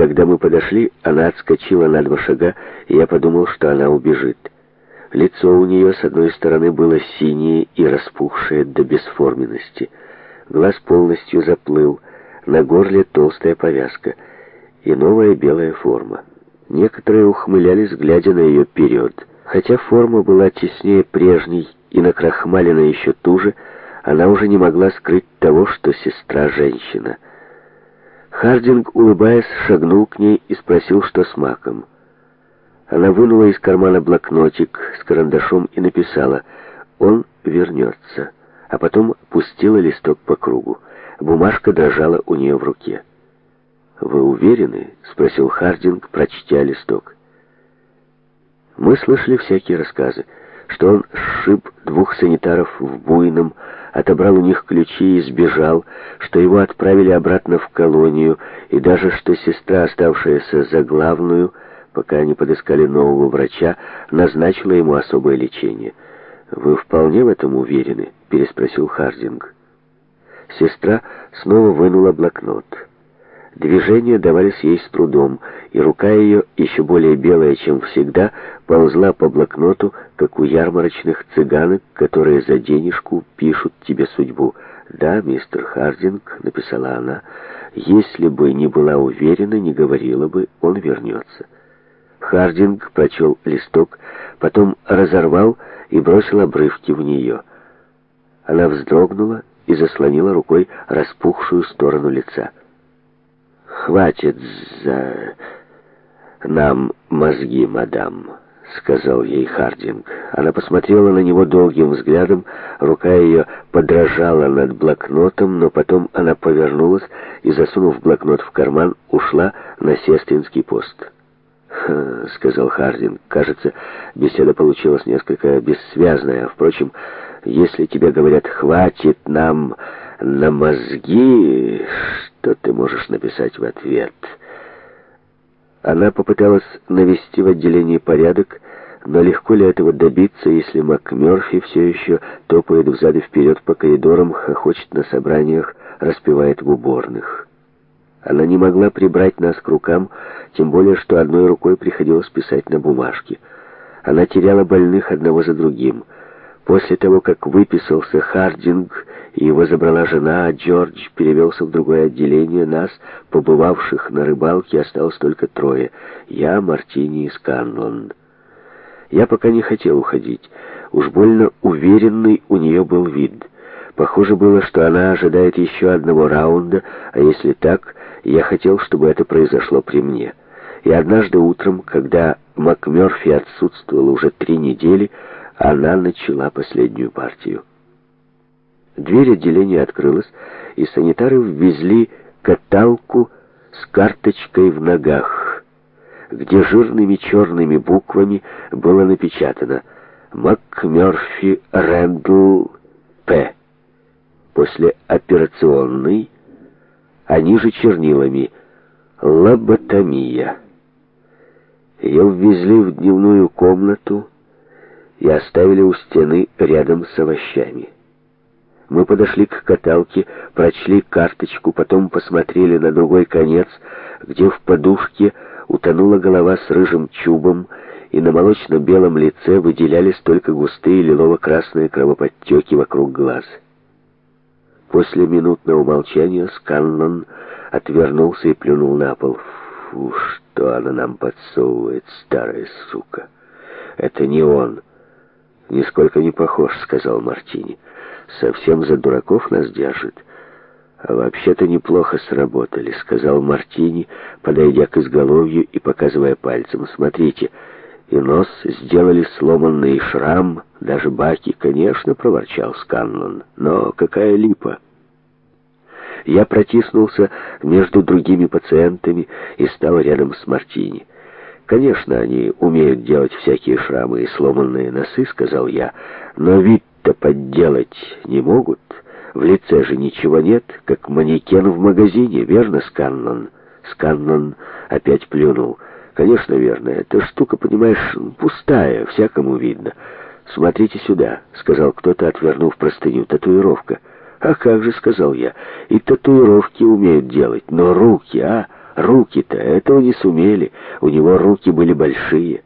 Когда мы подошли, она отскочила на два шага, и я подумал, что она убежит. Лицо у нее с одной стороны было синее и распухшее до бесформенности. Глаз полностью заплыл, на горле толстая повязка и новая белая форма. Некоторые ухмылялись, глядя на ее вперед. Хотя форма была теснее прежней и накрахмалена еще туже, она уже не могла скрыть того, что сестра женщина — Хардинг, улыбаясь, шагнул к ней и спросил, что с маком. Она вынула из кармана блокнотик с карандашом и написала «Он вернется», а потом пустила листок по кругу. Бумажка дрожала у нее в руке. «Вы уверены?» — спросил Хардинг, прочтя листок. «Мы слышали всякие рассказы что он сшиб двух санитаров в Буйном, отобрал у них ключи и сбежал, что его отправили обратно в колонию, и даже что сестра, оставшаяся за главную, пока они подыскали нового врача, назначила ему особое лечение. «Вы вполне в этом уверены?» — переспросил Хардинг. Сестра снова вынула блокнот. Движения давались ей с трудом, и рука ее, еще более белая, чем всегда, ползла по блокноту, как у ярмарочных цыганок, которые за денежку пишут тебе судьбу. «Да, мистер Хардинг», — написала она, — «если бы не была уверена, не говорила бы, он вернется». Хардинг прочел листок, потом разорвал и бросил обрывки в нее. Она вздрогнула и заслонила рукой распухшую сторону лица. «Хватит за нам мозги, мадам», — сказал ей Хардинг. Она посмотрела на него долгим взглядом, рука ее подражала над блокнотом, но потом она повернулась и, засунув блокнот в карман, ушла на сестринский пост. — сказал Хардинг, «Кажется, беседа получилась несколько бессвязная. Впрочем, если тебе говорят «хватит нам», на мозги, что ты можешь написать в ответ?» Она попыталась навести в отделении порядок, но легко ли этого добиться, если МакМёрфи все еще топает взад и вперед по коридорам, хохочет на собраниях, распевает в уборных? Она не могла прибрать нас к рукам, тем более, что одной рукой приходилось писать на бумажке. Она теряла больных одного за другим — После того, как выписался Хардинг и его забрала жена, а Джордж перевелся в другое отделение, нас, побывавших на рыбалке, осталось только трое. Я, Мартини и Сканлон. Я пока не хотел уходить. Уж больно уверенный у нее был вид. Похоже было, что она ожидает еще одного раунда, а если так, я хотел, чтобы это произошло при мне. И однажды утром, когда МакМёрфи отсутствовал уже три недели, она начала последнюю партию. Дверь отделения открылась, и санитары ввезли каталку с карточкой в ногах, где жирными черными буквами было напечатано «МакМёрфи Рэндл П». После операционной, а они же чернилами «Лоботомия». Ее ввезли в дневную комнату, и оставили у стены рядом с овощами. Мы подошли к каталке, прочли карточку, потом посмотрели на другой конец, где в подушке утонула голова с рыжим чубом, и на молочно-белом лице выделялись только густые лилово-красные кровоподтеки вокруг глаз. После минутного умолчания Сканлон отвернулся и плюнул на пол. «Фу, что она нам подсовывает, старая сука! Это не он!» «Нисколько не похож», — сказал Мартини. «Совсем за дураков нас держит». «А вообще-то неплохо сработали», — сказал Мартини, подойдя к изголовью и показывая пальцем. «Смотрите, и нос сделали сломанный шрам, даже баки, конечно», — проворчал Сканлон. «Но какая липа!» Я протиснулся между другими пациентами и стал рядом с Мартини. «Конечно, они умеют делать всякие шрамы и сломанные носы», — сказал я, «но вид-то подделать не могут. В лице же ничего нет, как манекен в магазине, верно, Сканнон?» Сканнон опять плюнул. «Конечно, верно. Эта штука, понимаешь, пустая, всякому видно». «Смотрите сюда», — сказал кто-то, отвернув простыню. «Татуировка». «А как же», — сказал я, — «и татуировки умеют делать, но руки, а...» Руки-то этого не сумели, у него руки были большие.